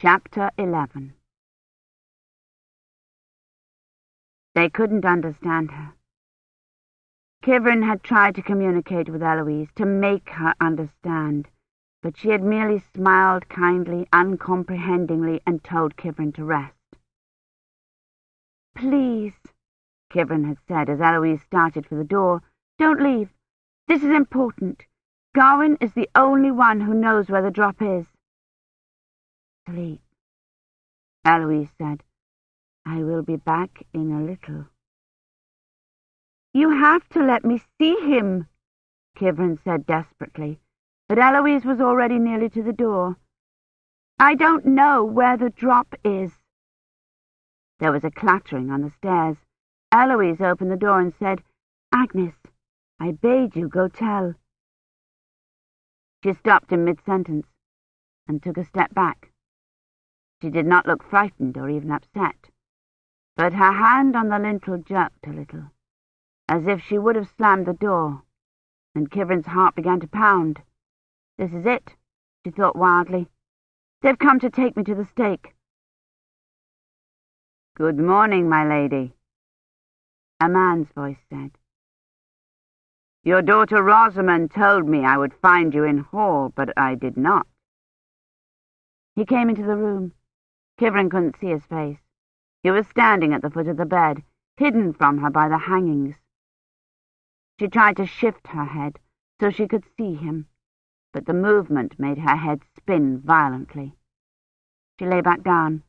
Chapter 11 They couldn't understand her. Kivrin had tried to communicate with Eloise, to make her understand, but she had merely smiled kindly, uncomprehendingly, and told Kivrin to rest. Please, Kivrin had said as Eloise started for the door, don't leave. This is important. Gawyn is the only one who knows where the drop is sleep. Eloise said, I will be back in a little. You have to let me see him, Kivrin said desperately, but Eloise was already nearly to the door. I don't know where the drop is. There was a clattering on the stairs. Eloise opened the door and said, Agnes, I bade you go tell. She stopped in mid-sentence and took a step back. She did not look frightened or even upset, but her hand on the lintel jerked a little, as if she would have slammed the door, and Kivrin's heart began to pound. This is it, she thought wildly. They've come to take me to the stake. Good morning, my lady, a man's voice said. Your daughter Rosamond told me I would find you in hall, but I did not. He came into the room. Kivrin couldn't see his face. He was standing at the foot of the bed, hidden from her by the hangings. She tried to shift her head so she could see him, but the movement made her head spin violently. She lay back down.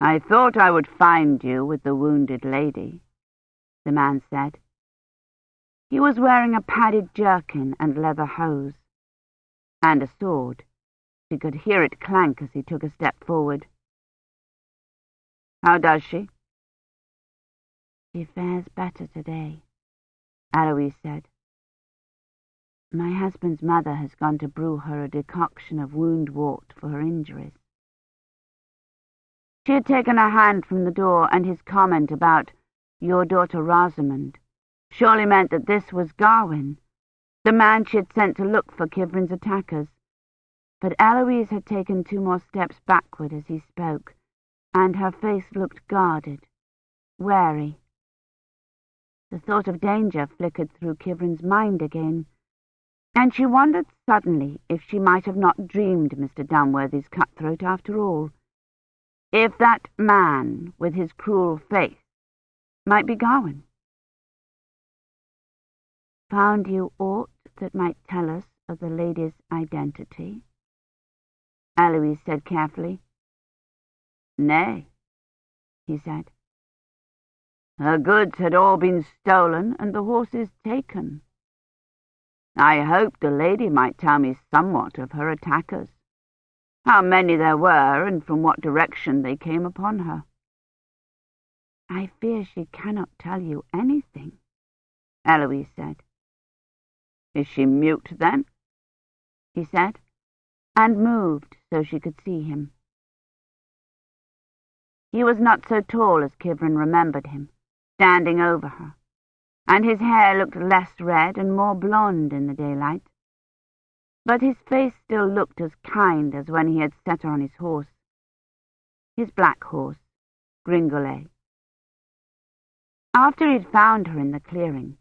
I thought I would find you with the wounded lady, the man said. He was wearing a padded jerkin and leather hose, and a sword. She could hear it clank as he took a step forward. How does she? She fares better today, Eloise said. My husband's mother has gone to brew her a decoction of wound wort for her injuries. She had taken her hand from the door, and his comment about your daughter Rosamond surely meant that this was Gawyn, the man she had sent to look for Kivrin's attackers. But Eloise had taken two more steps backward as he spoke, and her face looked guarded, wary. The thought of danger flickered through Kivrin's mind again, and she wondered suddenly if she might have not dreamed Mr. Dunworthy's cutthroat after all. If that man with his cruel face might be Gawyn. Found you aught that might tell us of the lady's identity? Eloise said carefully. Nay, he said. Her goods had all been stolen and the horses taken. I hoped the lady might tell me somewhat of her attackers, how many there were and from what direction they came upon her. I fear she cannot tell you anything, Eloise said. Is she mute, then? he said and moved so she could see him. He was not so tall as Kivrin remembered him, standing over her, and his hair looked less red and more blonde in the daylight. But his face still looked as kind as when he had set her on his horse, his black horse, Gringolet. After he had found her in the clearing,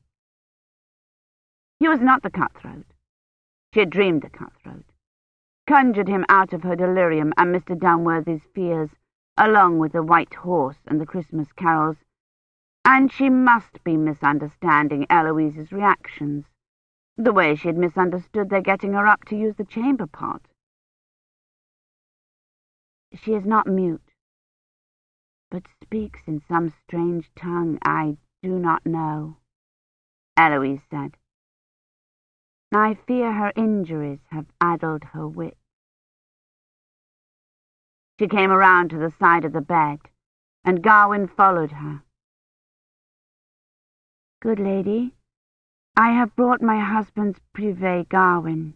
he was not the cutthroat. She had dreamed the cutthroat conjured him out of her delirium and Mr. Dunworthy's fears, along with the white horse and the Christmas carols, and she must be misunderstanding Eloise's reactions, the way she had misunderstood their getting her up to use the chamber pot. She is not mute, but speaks in some strange tongue I do not know, Eloise said. I fear her injuries have addled her wit. She came around to the side of the bed, and Gawyn followed her. Good lady, I have brought my husband's privé Gawyn.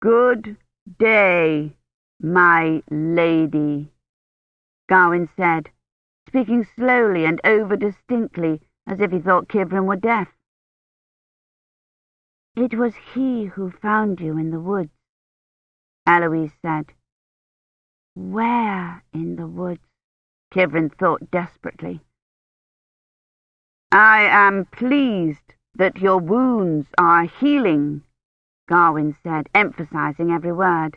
Good day, my lady, Gawyn said, speaking slowly and over-distinctly, as if he thought Kivrin were deaf. It was he who found you in the woods, Eloise said. Where in the woods? Kivrin thought desperately. I am pleased that your wounds are healing, Gawyn said, emphasizing every word.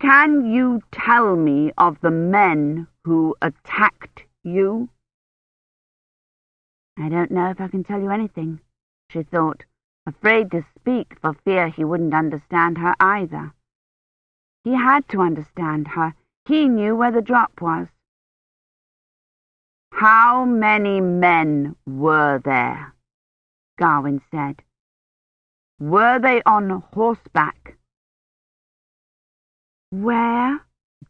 Can you tell me of the men who attacked you? I don't know if I can tell you anything, she thought, afraid to speak for fear he wouldn't understand her either. He had to understand her. He knew where the drop was. How many men were there? Gawyn said. Were they on horseback? Where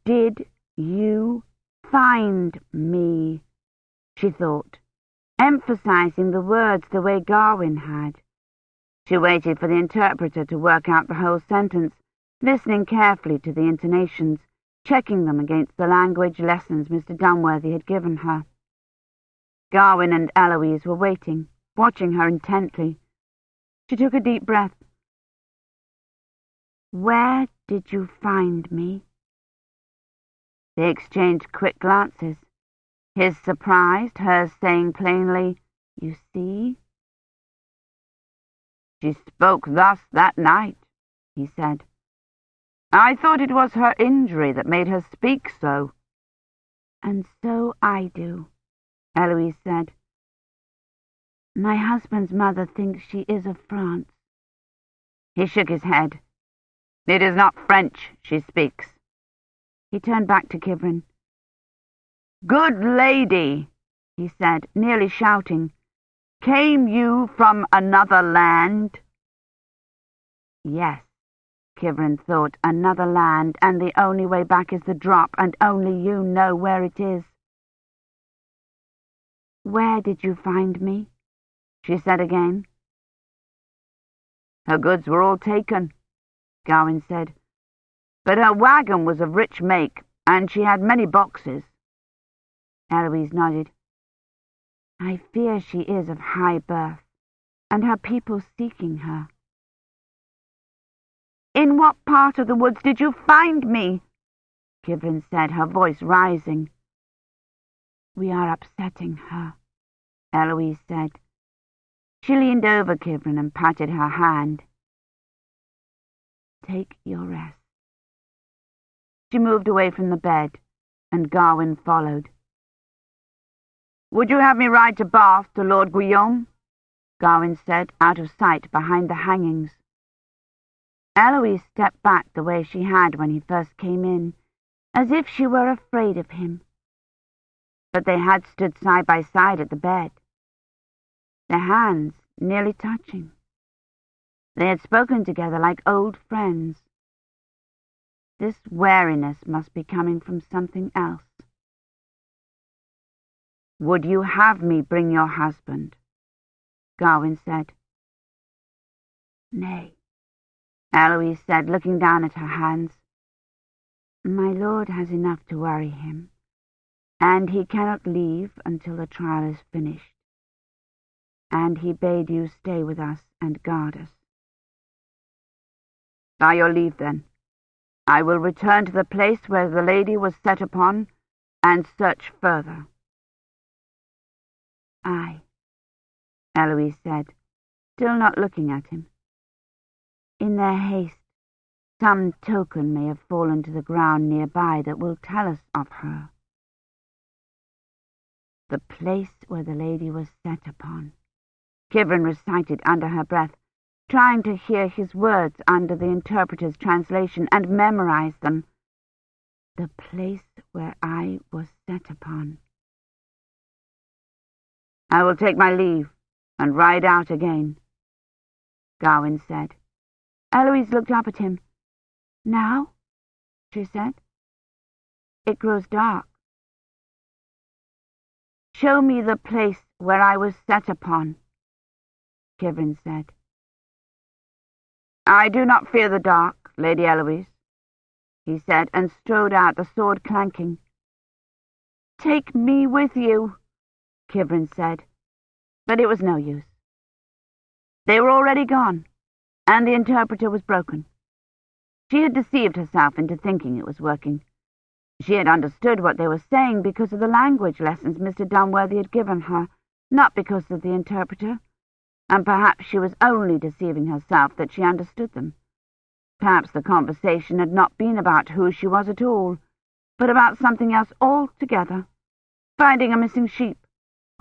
did you find me? she thought, emphasizing the words the way Gawyn had. She waited for the interpreter to work out the whole sentence, listening carefully to the intonations, checking them against the language lessons Mr. Dunworthy had given her. Gawyn and Eloise were waiting, watching her intently. She took a deep breath. Where did you find me? They exchanged quick glances. His surprised, hers saying plainly, You see? She spoke thus that night, he said. I thought it was her injury that made her speak so. And so I do, Eloise said. My husband's mother thinks she is of France. He shook his head. It is not French she speaks. He turned back to Kivrin. Good lady, he said, nearly shouting, came you from another land? Yes, Kivrin thought, another land, and the only way back is the drop, and only you know where it is. Where did you find me? she said again. Her goods were all taken, Gawyn said, but her wagon was of rich make, and she had many boxes. Eloise nodded. I fear she is of high birth, and her people seeking her. In what part of the woods did you find me? Kivrin said, her voice rising. We are upsetting her, Eloise said. She leaned over Kivrin and patted her hand. Take your rest. She moved away from the bed, and Gawyn followed. Would you have me ride to Bath to Lord Guillaume? Gawyn said, out of sight behind the hangings. Eloise stepped back the way she had when he first came in, as if she were afraid of him but they had stood side by side at the bed, their hands nearly touching. They had spoken together like old friends. This wariness must be coming from something else. Would you have me bring your husband? Gawyn said. Nay, Eloise said, looking down at her hands. My lord has enough to worry him and he cannot leave until the trial is finished. And he bade you stay with us and guard us. By your leave, then, I will return to the place where the lady was set upon, and search further. Aye, Eloise said, still not looking at him. In their haste, some token may have fallen to the ground nearby that will tell us of her the place where the lady was set upon. Kivrin recited under her breath, trying to hear his words under the interpreter's translation and memorize them. The place where I was set upon. I will take my leave and ride out again, Gawyn said. Eloise looked up at him. Now? she said. It grows dark. Show me the place where I was set upon, Kivrin said. I do not fear the dark, Lady Eloise, he said, and strode out, the sword clanking. Take me with you, Kivrin said, but it was no use. They were already gone, and the interpreter was broken. She had deceived herself into thinking it was working. She had understood what they were saying because of the language lessons Mr. Dunworthy had given her, not because of the interpreter, and perhaps she was only deceiving herself that she understood them. Perhaps the conversation had not been about who she was at all, but about something else altogether, finding a missing sheep,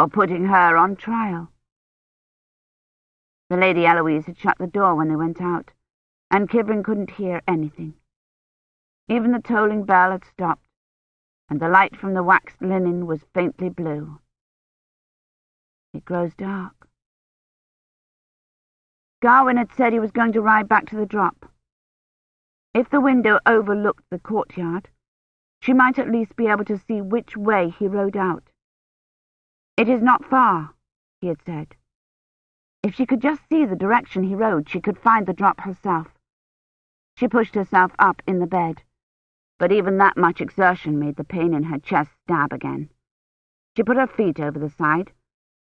or putting her on trial. The Lady Eloise had shut the door when they went out, and Kivrin couldn't hear anything. Even the tolling bell had stopped, and the light from the waxed linen was faintly blue. It grows dark. Gawyn had said he was going to ride back to the drop. If the window overlooked the courtyard, she might at least be able to see which way he rode out. It is not far, he had said. If she could just see the direction he rode, she could find the drop herself. She pushed herself up in the bed, but even that much exertion made the pain in her chest stab again. She put her feet over the side,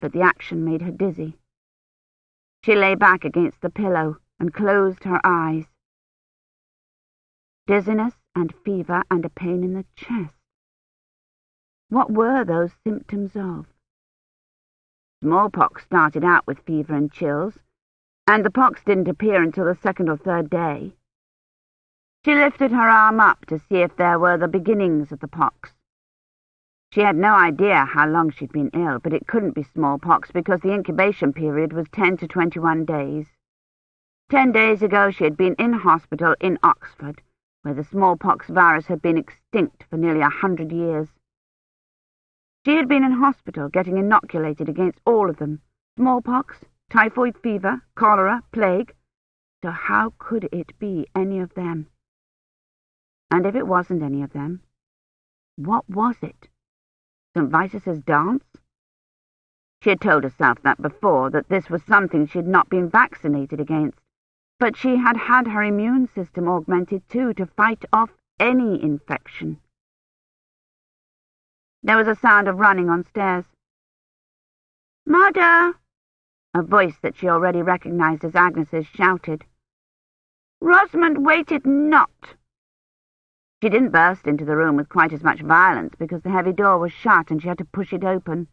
but the action made her dizzy. She lay back against the pillow and closed her eyes. Dizziness and fever and a pain in the chest. What were those symptoms of? Smallpox started out with fever and chills, and the pox didn't appear until the second or third day. She lifted her arm up to see if there were the beginnings of the pox. She had no idea how long she'd been ill, but it couldn't be smallpox because the incubation period was 10 to 21 days. Ten days ago she had been in hospital in Oxford, where the smallpox virus had been extinct for nearly a hundred years. She had been in hospital getting inoculated against all of them, smallpox, typhoid fever, cholera, plague, so how could it be any of them? And if it wasn't any of them, what was it? St. Vitus's dance? She had told herself that before, that this was something she had not been vaccinated against, but she had had her immune system augmented too to fight off any infection. There was a sound of running on stairs. Mother! A voice that she already recognized as Agnes's shouted. Rosamond waited not. She didn't burst into the room with quite as much violence because the heavy door was shut and she had to push it open.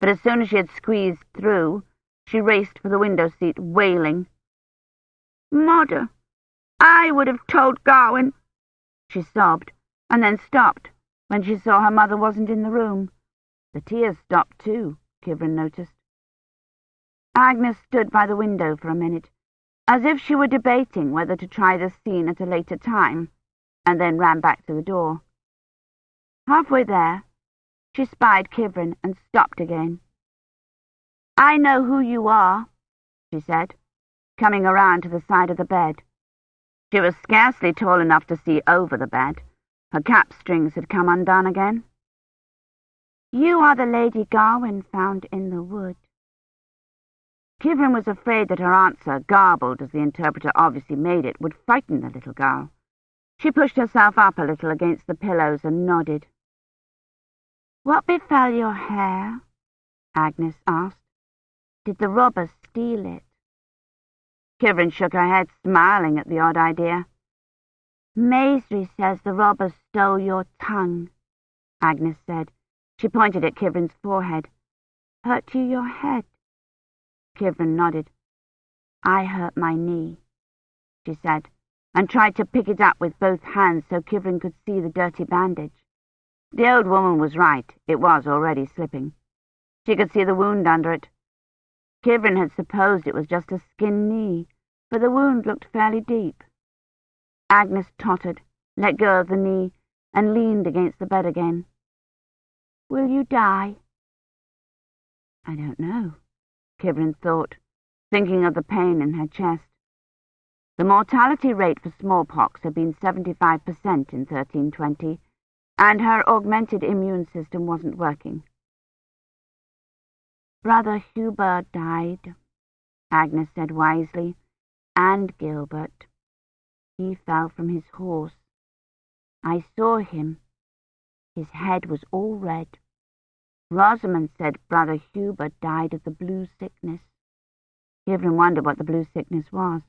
But as soon as she had squeezed through, she raced for the window seat, wailing. Mother, I would have told Gawyn, she sobbed, and then stopped when she saw her mother wasn't in the room. The tears stopped too, Kivrin noticed. Agnes stood by the window for a minute, as if she were debating whether to try the scene at a later time and then ran back to the door. Halfway there, she spied Kivrin and stopped again. I know who you are, she said, coming around to the side of the bed. She was scarcely tall enough to see over the bed. Her cap strings had come undone again. You are the Lady Gawyn found in the wood. Kivrin was afraid that her answer, garbled as the interpreter obviously made it, would frighten the little girl. She pushed herself up a little against the pillows and nodded. What befell your hair? Agnes asked. Did the robbers steal it? Kivrin shook her head, smiling at the odd idea. Maisry says the robbers stole your tongue, Agnes said. She pointed at Kivrin's forehead. Hurt you your head? Kivrin nodded. I hurt my knee, she said and tried to pick it up with both hands so Kivrin could see the dirty bandage. The old woman was right. It was already slipping. She could see the wound under it. Kivrin had supposed it was just a skin knee, but the wound looked fairly deep. Agnes tottered, let go of the knee, and leaned against the bed again. Will you die? I don't know, Kivrin thought, thinking of the pain in her chest. The mortality rate for smallpox had been 75% in 1320, and her augmented immune system wasn't working. Brother Hubert died, Agnes said wisely, and Gilbert. He fell from his horse. I saw him. His head was all red. Rosamond said Brother Hubert died of the blue sickness. Kivrin wondered what the blue sickness was.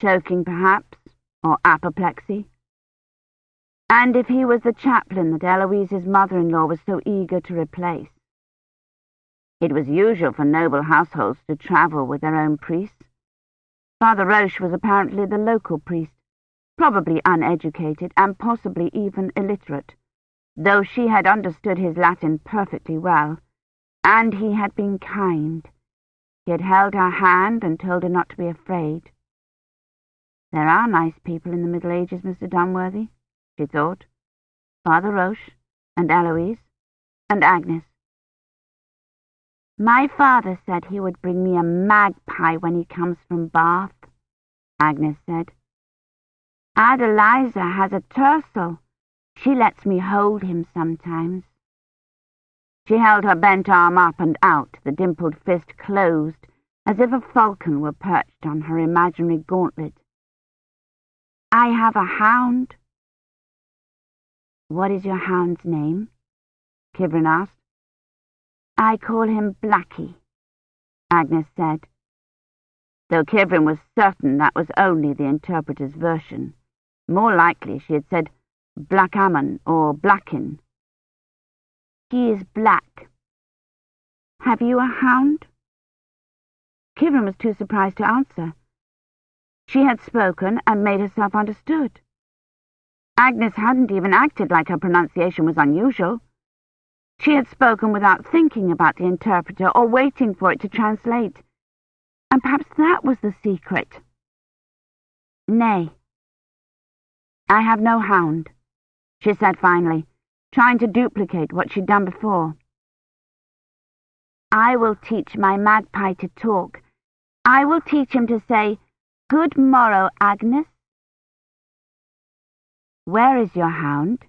Choking, perhaps, or apoplexy? And if he was the chaplain that Eloise's mother-in-law was so eager to replace? It was usual for noble households to travel with their own priests. Father Roche was apparently the local priest, probably uneducated and possibly even illiterate, though she had understood his Latin perfectly well, and he had been kind. He had held her hand and told her not to be afraid. There are nice people in the Middle Ages, Mr. Dunworthy, she thought. Father Roche, and Eloise, and Agnes. My father said he would bring me a magpie when he comes from Bath, Agnes said. Adeliza has a tercel. She lets me hold him sometimes. She held her bent arm up and out, the dimpled fist closed, as if a falcon were perched on her imaginary gauntlet. I have a hound. What is your hound's name? Kivrin asked. I call him Blackie, Agnes said, though Kivrin was certain that was only the interpreter's version. More likely she had said Blackammon or Blackin. He is black. Have you a hound? Kivrin was too surprised to answer. She had spoken and made herself understood. Agnes hadn't even acted like her pronunciation was unusual. She had spoken without thinking about the interpreter or waiting for it to translate. And perhaps that was the secret. Nay, I have no hound, she said finally, trying to duplicate what she'd done before. I will teach my magpie to talk. I will teach him to say, Good morrow, Agnes. Where is your hound?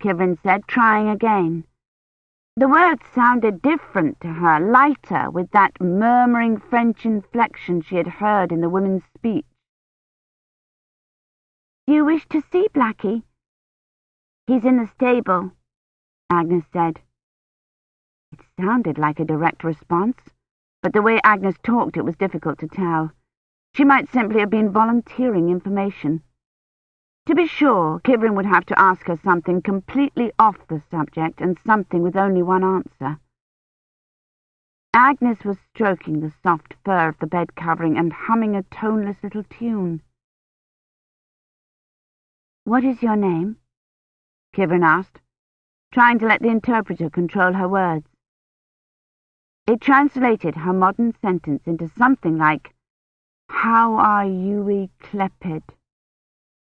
Kivrin said, trying again. The words sounded different to her, lighter, with that murmuring French inflection she had heard in the woman's speech. You wish to see Blackie? He's in the stable, Agnes said. It sounded like a direct response, but the way Agnes talked it was difficult to tell. She might simply have been volunteering information. To be sure, Kivrin would have to ask her something completely off the subject and something with only one answer. Agnes was stroking the soft fur of the bed covering and humming a toneless little tune. What is your name? Kivrin asked, trying to let the interpreter control her words. It translated her modern sentence into something like, How are you clepid?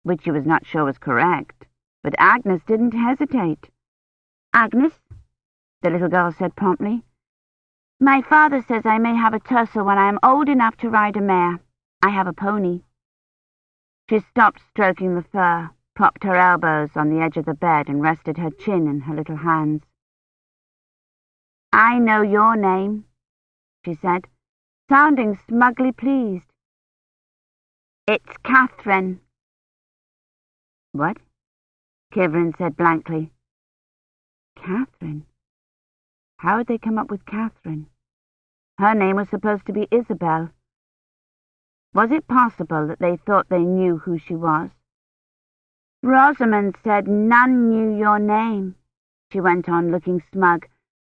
Which she was not sure was correct, but Agnes didn't hesitate. Agnes, the little girl said promptly. My father says I may have a tercel when I am old enough to ride a mare. I have a pony. She stopped stroking the fur propped her elbows on the edge of the bed and rested her chin in her little hands. I know your name, she said, sounding smugly pleased. It's Catherine. What? Kivrin said blankly. Catherine? How had they come up with Catherine? Her name was supposed to be Isabel. Was it possible that they thought they knew who she was? Rosamond said none knew your name, she went on, looking smug,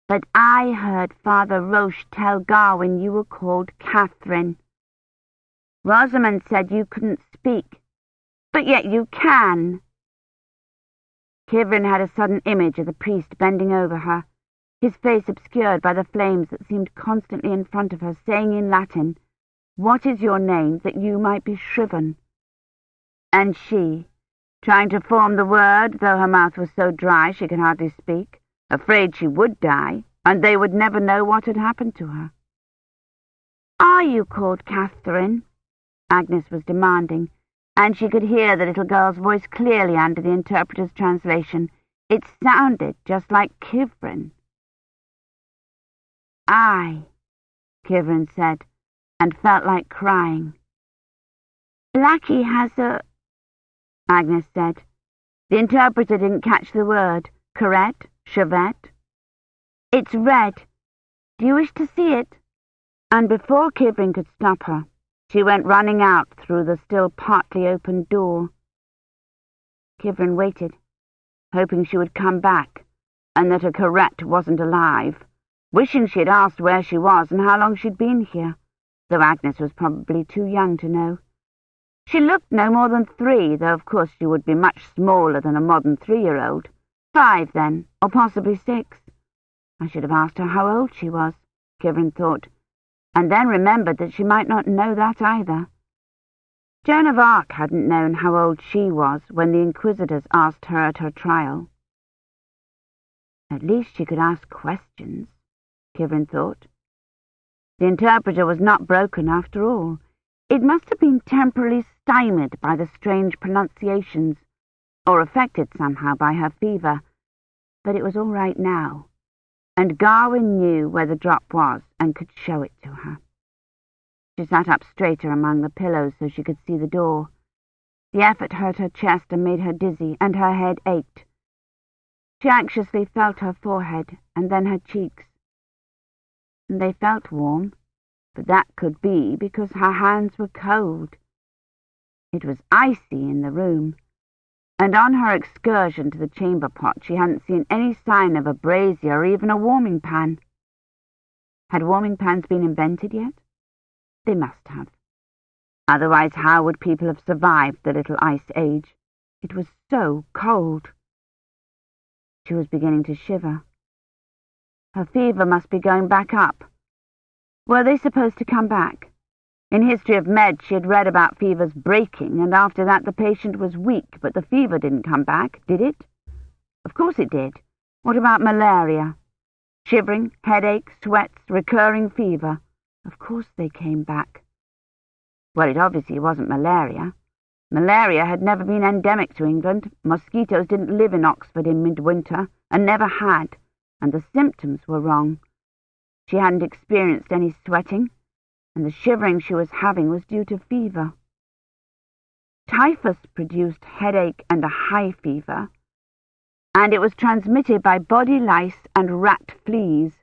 but I heard Father Roche tell Gawyn you were called Catherine. Rosamond said you couldn't speak, but yet you can. Kivrin had a sudden image of the priest bending over her, his face obscured by the flames that seemed constantly in front of her, saying in Latin, What is your name, that you might be shriven? And she, trying to form the word, though her mouth was so dry she could hardly speak, afraid she would die, and they would never know what had happened to her. Are you called Catherine? Agnes was demanding, and she could hear the little girl's voice clearly under the interpreter's translation. It sounded just like Kivrin. Aye, Kivrin said, and felt like crying. Blackie has a Agnes said. The interpreter didn't catch the word. Correct? Chevette? It's red. Do you wish to see it? And before Kivrin could stop her, She went running out through the still partly open door. Kivrin waited, hoping she would come back, and that her Corette wasn't alive, wishing she had asked where she was and how long she'd been here, though Agnes was probably too young to know. She looked no more than three, though of course she would be much smaller than a modern three-year-old. Five, then, or possibly six. I should have asked her how old she was, Kivrin thought, and then remembered that she might not know that either. Joan of Arc hadn't known how old she was when the Inquisitors asked her at her trial. At least she could ask questions, Kivrin thought. The interpreter was not broken after all. It must have been temporarily stymied by the strange pronunciations, or affected somehow by her fever, but it was all right now and Gawyn knew where the drop was and could show it to her. She sat up straighter among the pillows so she could see the door. The effort hurt her chest and made her dizzy, and her head ached. She anxiously felt her forehead and then her cheeks. And they felt warm, but that could be because her hands were cold. It was icy in the room and on her excursion to the chamber pot she hadn't seen any sign of a brazier or even a warming pan. Had warming pans been invented yet? They must have. Otherwise how would people have survived the little ice age? It was so cold. She was beginning to shiver. Her fever must be going back up. Were they supposed to come back? In History of Med, she had read about fevers breaking, and after that the patient was weak, but the fever didn't come back, did it? Of course it did. What about malaria? Shivering, headache, sweats, recurring fever. Of course they came back. Well, it obviously wasn't malaria. Malaria had never been endemic to England. Mosquitoes didn't live in Oxford in midwinter, and never had, and the symptoms were wrong. She hadn't experienced any sweating, and the shivering she was having was due to fever. Typhus produced headache and a high fever, and it was transmitted by body lice and rat fleas,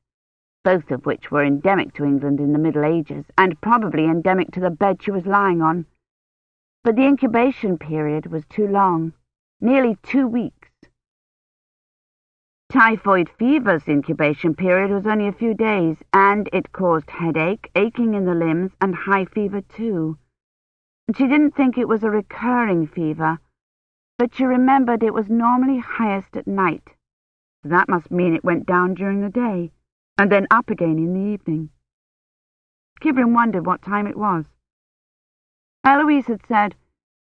both of which were endemic to England in the Middle Ages, and probably endemic to the bed she was lying on. But the incubation period was too long, nearly two weeks. Typhoid fever's incubation period was only a few days, and it caused headache, aching in the limbs, and high fever too. She didn't think it was a recurring fever, but she remembered it was normally highest at night. That must mean it went down during the day, and then up again in the evening. Kivrin wondered what time it was. Eloise had said,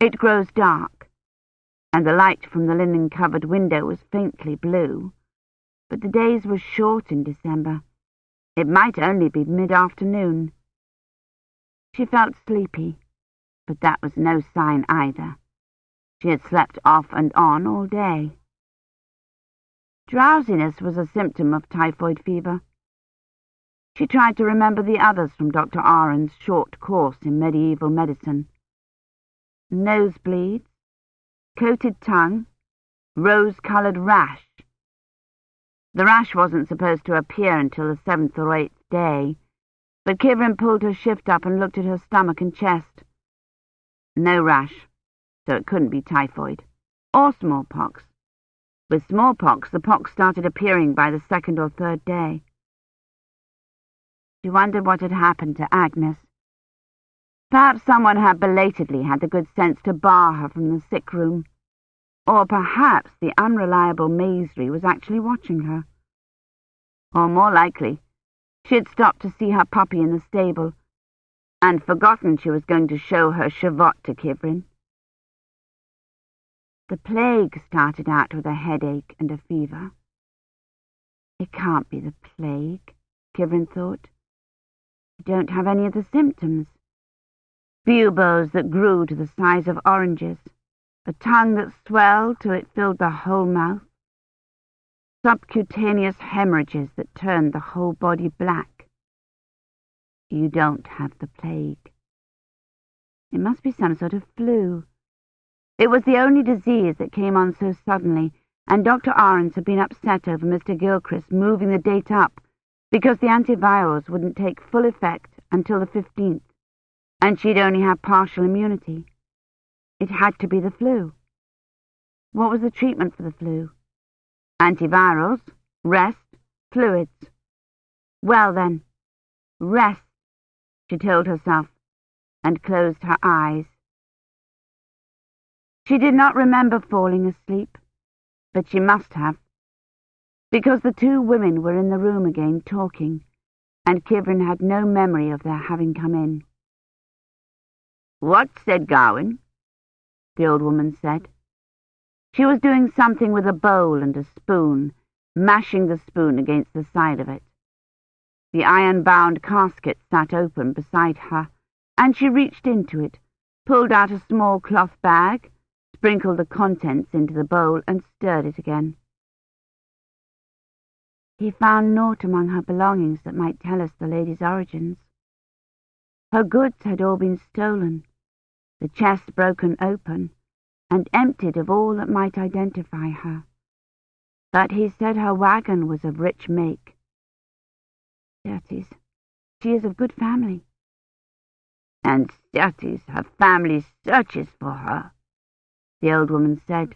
It grows dark, and the light from the linen-covered window was faintly blue but the days were short in December. It might only be mid-afternoon. She felt sleepy, but that was no sign either. She had slept off and on all day. Drowsiness was a symptom of typhoid fever. She tried to remember the others from Dr. Ahrens' short course in medieval medicine. Nosebleeds, coated tongue, rose-coloured rash, the rash wasn't supposed to appear until the seventh or eighth day, but Kivrin pulled her shift up and looked at her stomach and chest. No rash, so it couldn't be typhoid. Or smallpox. With smallpox, the pox started appearing by the second or third day. She wondered what had happened to Agnes. Perhaps someone had belatedly had the good sense to bar her from the sick room. Or perhaps the unreliable Maisry was actually watching her. Or more likely, she had stopped to see her puppy in the stable and forgotten she was going to show her Shavot to Kivrin. The plague started out with a headache and a fever. It can't be the plague, Kivrin thought. You don't have any of the symptoms. Buboes that grew to the size of oranges a tongue that swelled till it filled the whole mouth, subcutaneous hemorrhages that turned the whole body black. You don't have the plague. It must be some sort of flu. It was the only disease that came on so suddenly, and Dr. Ahrens had been upset over Mr. Gilchrist moving the date up because the antivirals wouldn't take full effect until the 15th. and she'd only had partial immunity. It had to be the flu. What was the treatment for the flu? Antivirals, rest, fluids. Well then, rest, she told herself, and closed her eyes. She did not remember falling asleep, but she must have, because the two women were in the room again talking, and Kivrin had no memory of their having come in. What said Gawyn? The old woman said. She was doing something with a bowl and a spoon, mashing the spoon against the side of it. The iron-bound casket sat open beside her, and she reached into it, pulled out a small cloth bag, sprinkled the contents into the bowl, and stirred it again. He found naught among her belongings that might tell us the lady's origins. Her goods had all been stolen, the chest broken open, and emptied of all that might identify her. But he said her wagon was of rich make. Certes, she is of good family. And certes, her family searches for her, the old woman said.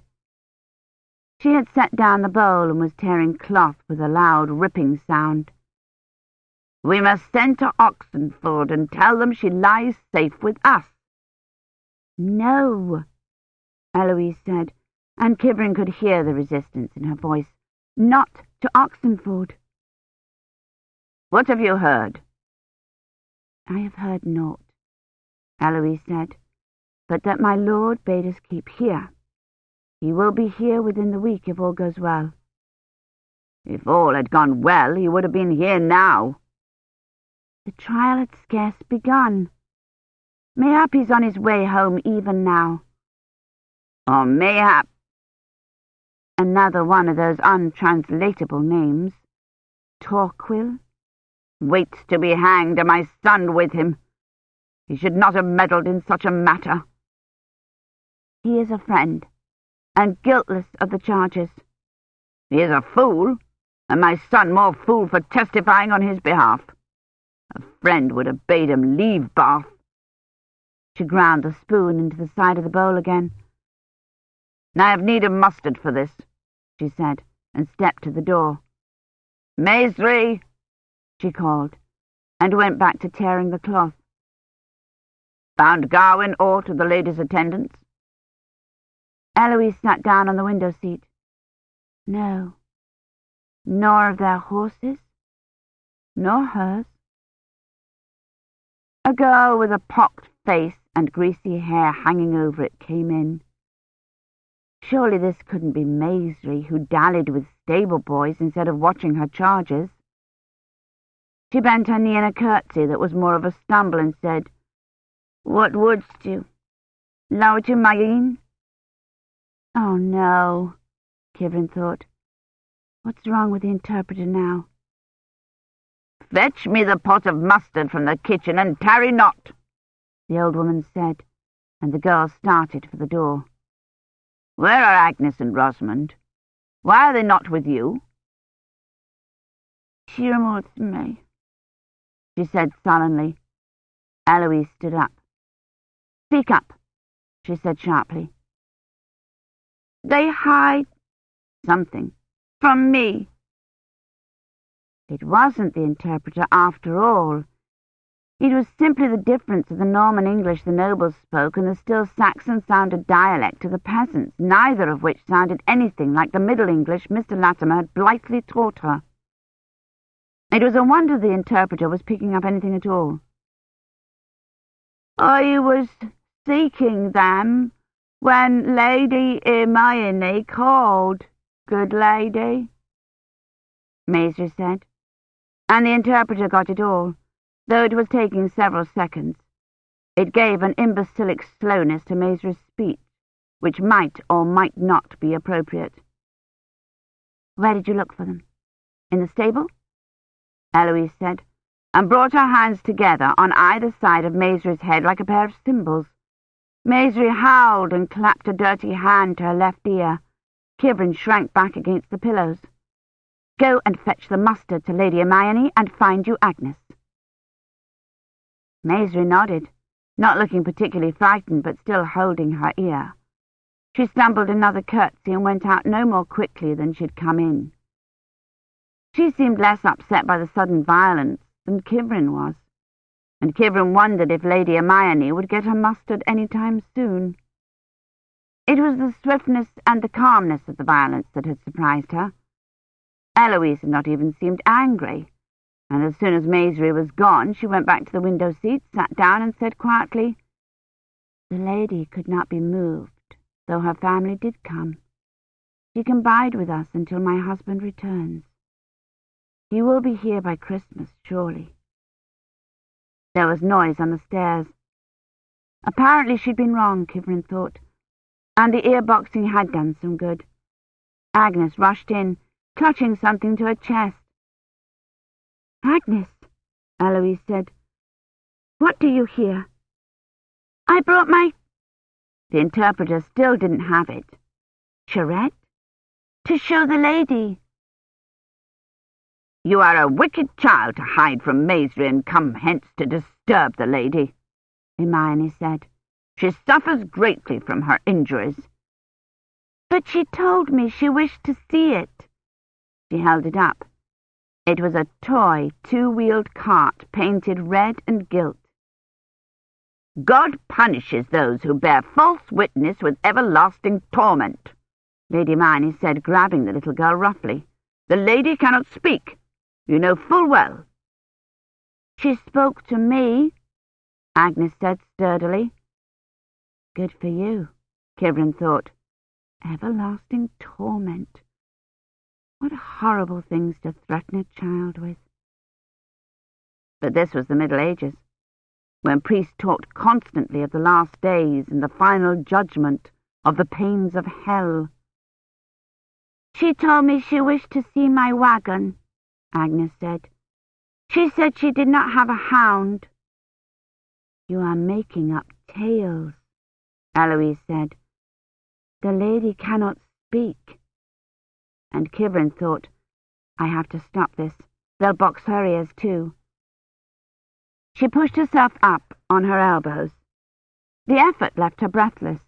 She had set down the bowl and was tearing cloth with a loud ripping sound. We must send to Oxenford and tell them she lies safe with us. No, Eloise said, and Kivrin could hear the resistance in her voice. Not to Oxenford. What have you heard? I have heard naught, Eloise said, but that my lord bade us keep here. He will be here within the week if all goes well. If all had gone well, he would have been here now. The trial had scarce begun. Mayhap he's on his way home even now. Or mayhap... Another one of those untranslatable names. Torquil? Waits to be hanged, and my son with him. He should not have meddled in such a matter. He is a friend, and guiltless of the charges. He is a fool, and my son more fool for testifying on his behalf. A friend would have bade him leave Bath. She ground the spoon into the side of the bowl again. I have need of mustard for this, she said, and stepped to the door. Maisry, she called, and went back to tearing the cloth. Found Gawyn or to the lady's attendants? Eloise sat down on the window seat. No, nor of their horses, nor hers. A girl with a pocked face and greasy hair hanging over it came in. Surely this couldn't be Maisry, who dallied with stable boys instead of watching her charges. She bent her knee in a curtsy that was more of a stumble and said, What wouldst you? Lower to Magine? Oh, no, Kivrin thought. What's wrong with the interpreter now? Fetch me the pot of mustard from the kitchen and tarry not, the old woman said, and the girl started for the door. Where are Agnes and Rosamond? Why are they not with you? She removes me, she said sullenly. Eloise stood up. Speak up, she said sharply. They hide something from me. It wasn't the interpreter after all. It was simply the difference of the Norman English the nobles spoke and the still Saxon-sounded dialect of the peasants, neither of which sounded anything like the Middle English Mr. Latimer had blithely taught her. It was a wonder the interpreter was picking up anything at all. I was seeking them when Lady Hermione called, good lady, Maisry said, and the interpreter got it all though it was taking several seconds. It gave an imbecilic slowness to Maisry's speech, which might or might not be appropriate. Where did you look for them? In the stable? Eloise said, and brought her hands together on either side of Maisry's head like a pair of cymbals. Maisry howled and clapped a dirty hand to her left ear. Kivrin shrank back against the pillows. Go and fetch the mustard to Lady Hermione and find you Agnes. Maisry nodded, not looking particularly frightened but still holding her ear. She stumbled another curtsy and went out no more quickly than she'd come in. She seemed less upset by the sudden violence than Kivrin was, and Kivrin wondered if Lady Hermione would get her mustard any time soon. It was the swiftness and the calmness of the violence that had surprised her. Eloise had not even seemed angry, and as soon as Maisry was gone, she went back to the window seat, sat down, and said quietly, The lady could not be moved, though her family did come. She can bide with us until my husband returns. He will be here by Christmas, surely. There was noise on the stairs. Apparently she'd been wrong, Kivrin thought, and the ear-boxing had done some good. Agnes rushed in, clutching something to her chest. Agnes, Eloise said, what do you hear? I brought my... The interpreter still didn't have it. Charette? To show the lady. You are a wicked child to hide from Maisry and come hence to disturb the lady, Hermione said. She suffers greatly from her injuries. But she told me she wished to see it. She held it up. It was a toy two-wheeled cart painted red and gilt. God punishes those who bear false witness with everlasting torment, Lady Hermione said, grabbing the little girl roughly. The lady cannot speak. You know full well. She spoke to me, Agnes said sturdily. Good for you, Kivrin thought. Everlasting torment. What horrible things to threaten a child with. But this was the Middle Ages, when priests talked constantly of the last days and the final judgment, of the pains of hell. She told me she wished to see my wagon, Agnes said. She said she did not have a hound. You are making up tales, Eloise said. The lady cannot speak. And Kivrin thought, I have to stop this. They'll box her ears too. She pushed herself up on her elbows. The effort left her breathless.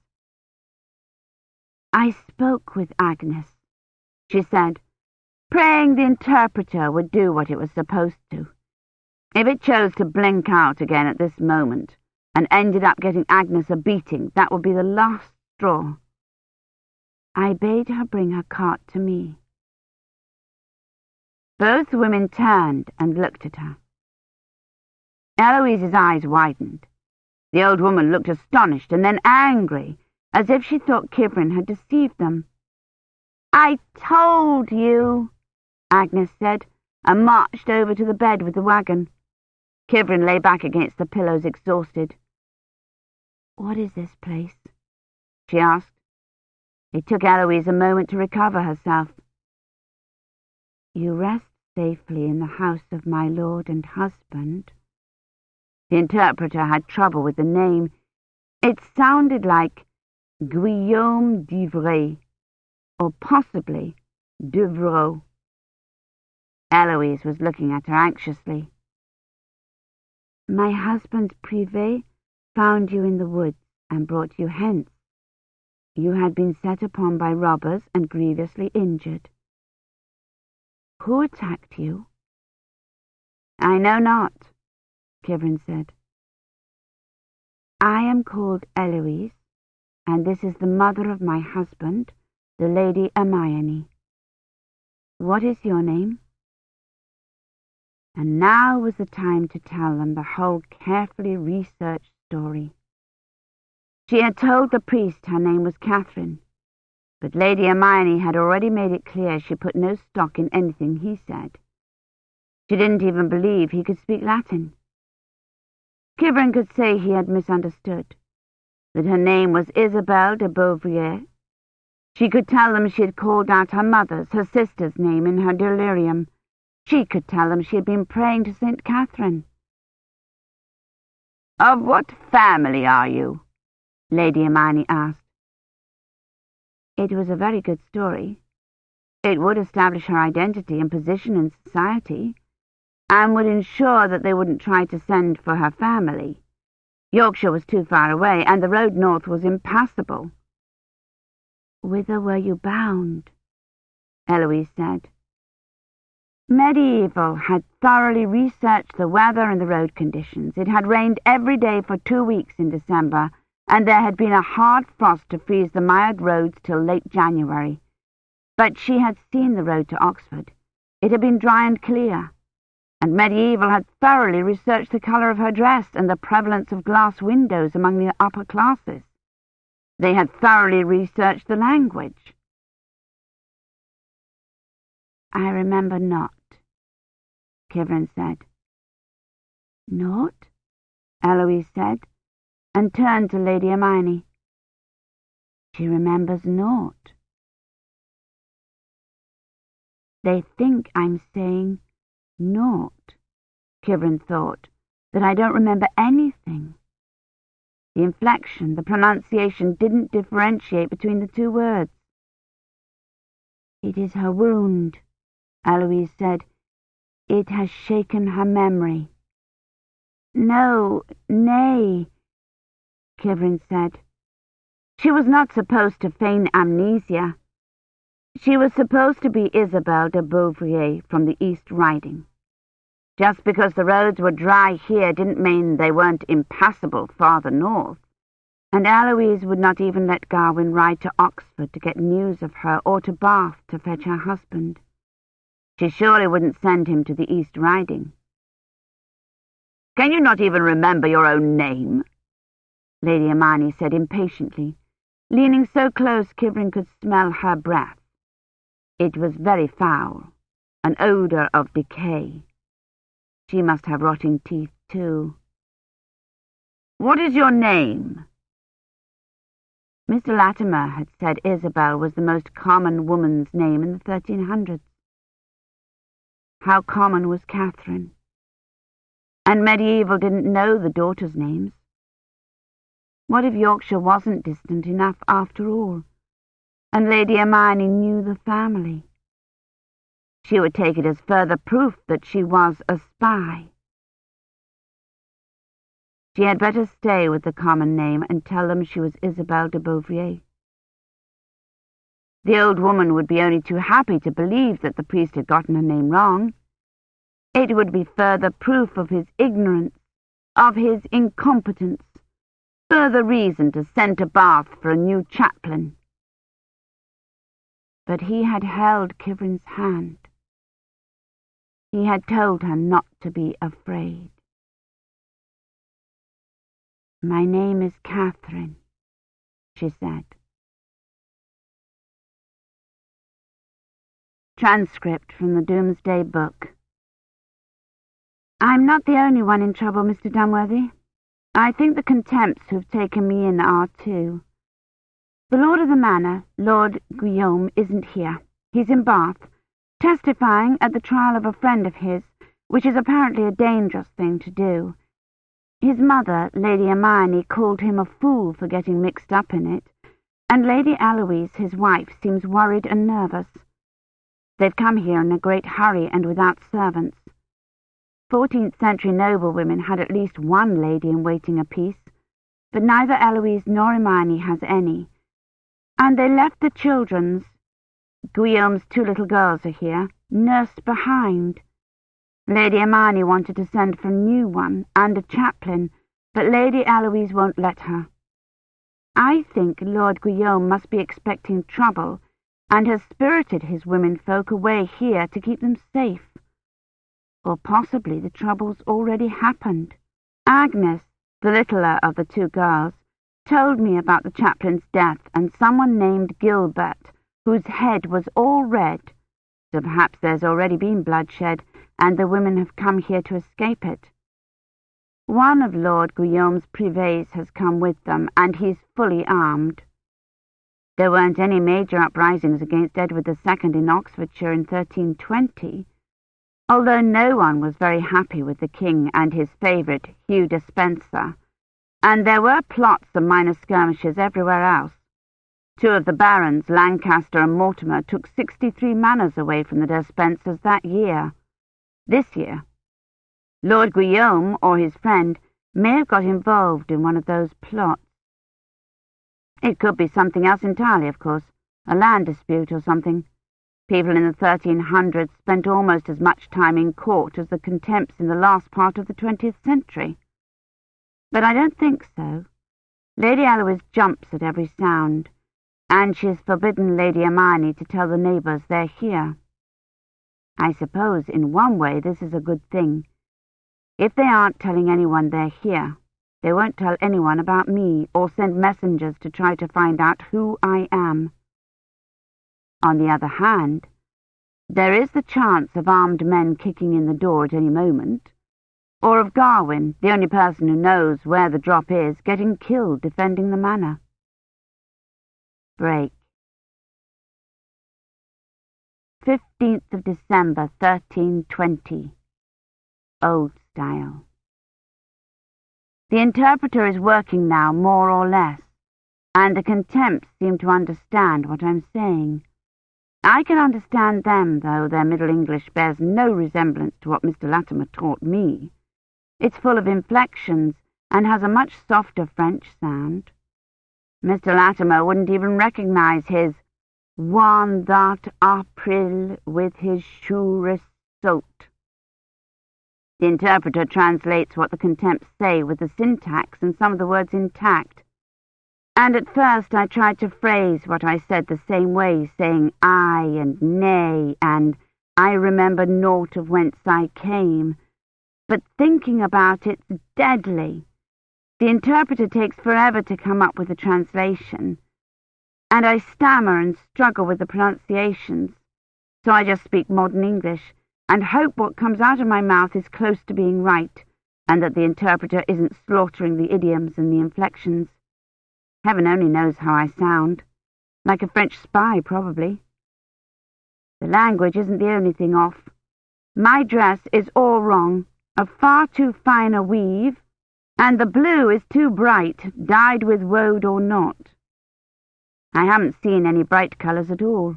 I spoke with Agnes, she said, praying the interpreter would do what it was supposed to. If it chose to blink out again at this moment and ended up getting Agnes a beating, that would be the last straw. I bade her bring her cart to me. Both women turned and looked at her. Eloise's eyes widened. The old woman looked astonished and then angry, as if she thought Kivrin had deceived them. I told you, Agnes said, and marched over to the bed with the wagon. Kivrin lay back against the pillows, exhausted. What is this place? she asked. It took Eloise a moment to recover herself. You rest safely in the house of my lord and husband. The interpreter had trouble with the name. It sounded like Guillaume d'Ivray, or possibly Devereux. Eloise was looking at her anxiously. My husband Privé found you in the woods and brought you hence. You had been set upon by robbers and grievously injured. Who attacked you? I know not, Kivrin said. I am called Eloise, and this is the mother of my husband, the Lady Hermione. What is your name? And now was the time to tell them the whole carefully researched story. She had told the priest her name was Catherine, but Lady Hermione had already made it clear she put no stock in anything he said. She didn't even believe he could speak Latin. Kivrin could say he had misunderstood, that her name was Isabel de Beauvoir. She could tell them she had called out her mother's, her sister's name in her delirium, she could tell them she had been praying to St. Catherine. Of what family are you? Lady Hermione asked. It was a very good story. It would establish her identity and position in society, and would ensure that they wouldn't try to send for her family. Yorkshire was too far away, and the road north was impassable. Whither were you bound? Eloise said. Medieval had thoroughly researched the weather and the road conditions. It had rained every day for two weeks in December, and there had been a hard frost to freeze the mired roads till late January. But she had seen the road to Oxford. It had been dry and clear and Medieval had thoroughly researched the colour of her dress and the prevalence of glass windows among the upper classes. They had thoroughly researched the language. I remember not, Kivrin said. Not? Eloise said, and turned to Lady Hermione. She remembers naught. They think I'm saying Naught, Kivrin thought, that I don't remember anything. The inflection, the pronunciation didn't differentiate between the two words. It is her wound, Eloise said. It has shaken her memory. No, nay, Kivrin said. She was not supposed to feign amnesia. She was supposed to be Isabel de Beauvoir from the East Riding. Just because the roads were dry here didn't mean they weren't impassable farther north, and Eloise would not even let Gawyn ride to Oxford to get news of her or to Bath to fetch her husband. She surely wouldn't send him to the East Riding. Can you not even remember your own name? Lady Hermione said impatiently, leaning so close Kivrin could smell her breath. It was very foul, an odour of decay. She must have rotting teeth, too. What is your name? Mr. Latimer had said Isabel was the most common woman's name in the 1300s. How common was Catherine? And medieval didn't know the daughters' names. What if Yorkshire wasn't distant enough after all, and Lady Hermione knew the family? She would take it as further proof that she was a spy. She had better stay with the common name and tell them she was Isabel de Beauvoir. The old woman would be only too happy to believe that the priest had gotten her name wrong. It would be further proof of his ignorance, of his incompetence, further reason to send to Bath for a new chaplain. But he had held Kivrin's hand. He had told her not to be afraid. My name is Catherine, she said. Transcript from the Doomsday Book I'm not the only one in trouble, Mr. Dunworthy. I think the contemps who've taken me in are too. The Lord of the Manor, Lord Guillaume, isn't here. He's in Bath, testifying at the trial of a friend of his, which is apparently a dangerous thing to do. His mother, Lady Hermione, called him a fool for getting mixed up in it, and Lady Eloise, his wife, seems worried and nervous. They've come here in a great hurry and without servants. Fourteenth century noblewomen had at least one lady in waiting apiece, but neither Eloise nor Hermione has any, and they left the children's Guillaume's two little girls are here, nursed behind. Lady Hermione wanted to send for a new one and a chaplain, but Lady Eloise won't let her. I think Lord Guillaume must be expecting trouble and has spirited his womenfolk away here to keep them safe. Or possibly the trouble's already happened. Agnes, the littler of the two girls, told me about the chaplain's death and someone named Gilbert whose head was all red, so perhaps there's already been bloodshed, and the women have come here to escape it. One of Lord Guillaume's privets has come with them, and he's fully armed. There weren't any major uprisings against Edward II in Oxfordshire in 1320, although no one was very happy with the king and his favourite, Hugh Despenser, and there were plots and minor skirmishes everywhere else. Two of the barons, Lancaster and Mortimer, took 63 manors away from the Despensers that year. This year, Lord Guillaume, or his friend, may have got involved in one of those plots. It could be something else entirely, of course, a land dispute or something. People in the 1300s spent almost as much time in court as the contemps in the last part of the 20th century. But I don't think so. Lady Eloise jumps at every sound, and she has forbidden Lady Hermione to tell the neighbours they're here. I suppose in one way this is a good thing. If they aren't telling anyone they're here, they won't tell anyone about me or send messengers to try to find out who I am. On the other hand, there is the chance of armed men kicking in the door at any moment, or of Gawyn, the only person who knows where the drop is, getting killed defending the manor. Break. 15th of December, 1320. Old style. The interpreter is working now, more or less, and the contemps seem to understand what I'm saying. I can understand them, though their Middle English bears no resemblance to what Mr. Latimer taught me. It's full of inflections and has a much softer French sound. Mr. Latimer wouldn't even recognize his one that April with his shoe soaked. The interpreter translates what the contemps say with the syntax and some of the words intact. And at first I tried to phrase what aye said the same way, saying I and nay and I remember naught of whence I came. But thinking about it's deadly. The interpreter takes forever to come up with a translation, and I stammer and struggle with the pronunciations, so I just speak modern English and hope what comes out of my mouth is close to being right, and that the interpreter isn't slaughtering the idioms and the inflections. Heaven only knows how I sound. Like a French spy, probably. The language isn't the only thing off. My dress is all wrong, of far too fine a weave, and the blue is too bright, dyed with woad or not. I haven't seen any bright colours at all.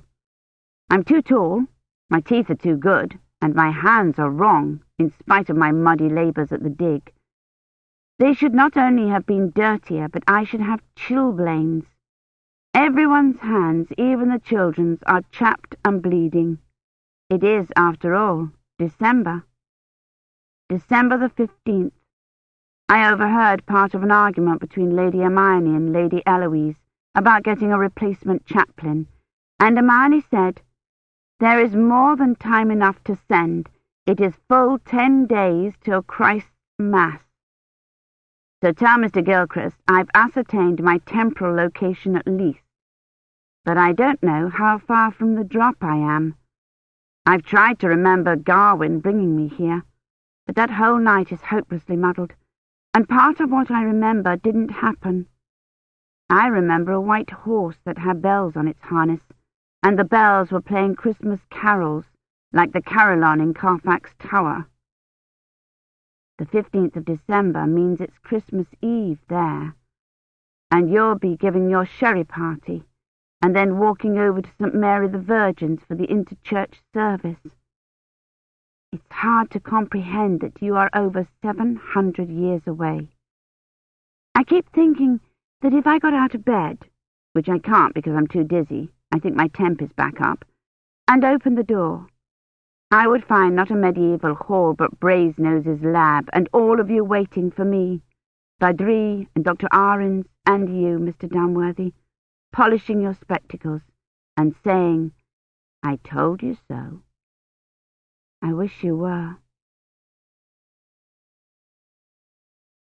I'm too tall, my teeth are too good, and my hands are wrong, in spite of my muddy labours at the dig. They should not only have been dirtier, but I should have chilblains. Everyone's hands, even the children's, are chapped and bleeding. It is, after all, December. December the 15th. I overheard part of an argument between Lady Hermione and Lady Eloise about getting a replacement chaplain, and Hermione said, There is more than time enough to send. It is full ten days till Christ's Mass. So tell Mr. Gilchrist I've ascertained my temporal location at least, but I don't know how far from the drop I am. I've tried to remember Gawyn bringing me here, but that whole night is hopelessly muddled, and part of what I remember didn't happen. I remember a white horse that had bells on its harness, and the bells were playing Christmas carols, like the carillon in Carfax Tower. The 15th of December means it's Christmas Eve there. And you'll be giving your sherry party, and then walking over to St. Mary the Virgin's for the interchurch service. It's hard to comprehend that you are over 700 years away. I keep thinking that if I got out of bed, which I can't because I'm too dizzy, I think my temp is back up, and opened the door, I would find not a medieval hall, but Brasenose lab, and all of you waiting for me. Badri and Dr. Ahrens and you, Mr. Dunworthy, polishing your spectacles and saying, I told you so. I wish you were.